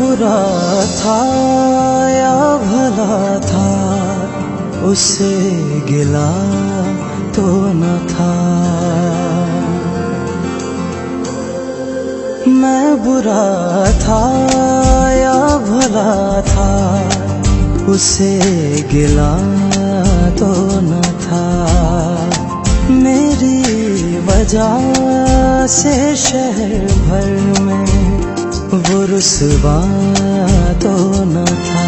बुरा था या भला था, उसे गिला तो न था। मैं बुरा था या भला था, उसे गिला तो न था। मेरी वजह से शहर भर में वो रुसवा तो न था।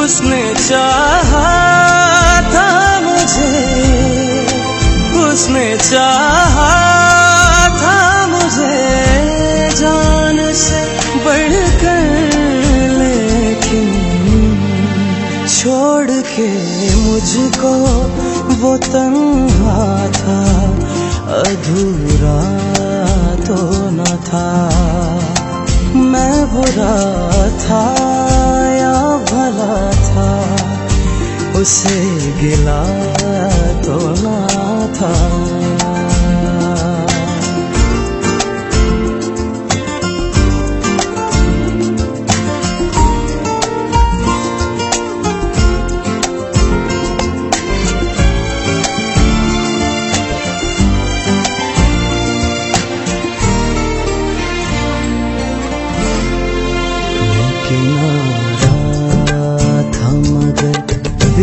उसने चाहा था मुझे, उसने चाहा था मुझे जान से बढ़कर, लेकिन छोड़ के मुझको वो तन्हा था, अधूरा। तो न था। मैं बुरा था या भला था उसे गिला तो ना था।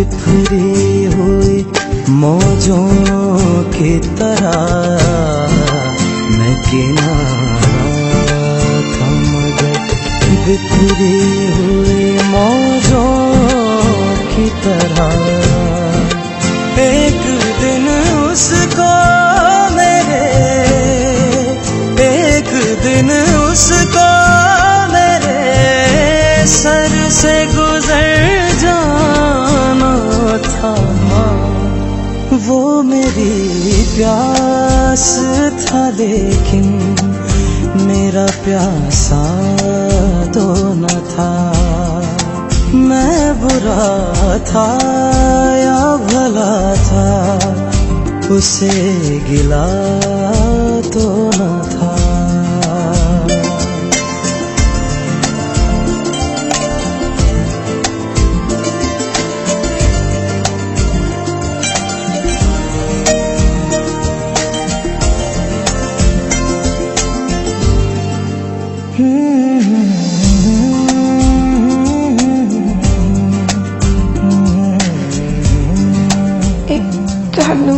बिखरी हुई मौजों की तरह मैं किनारा था मगर बिखरी हुई मेरी प्यास था, लेकिन मेरा प्यासा तो न था। मैं बुरा था या भला था, उसे गिला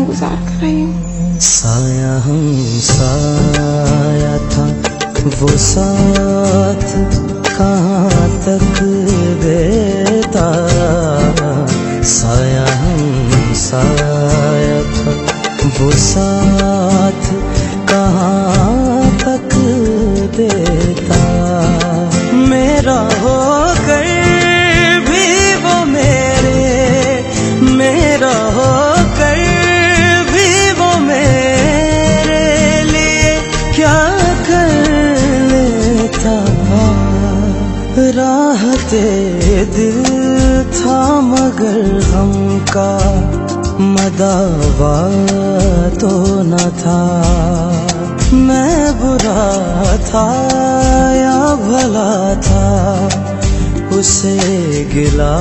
गुजार कर हम साया था, वो साथ कहाँ तक देता? साया था, वो कहाँ तक देता? मेरा होकर भी वो मेरे लिए क्या कर लेता? राहते दिल था मगर हमका मदावा तो न था। मैं बुरा था या भला था, उसे गिला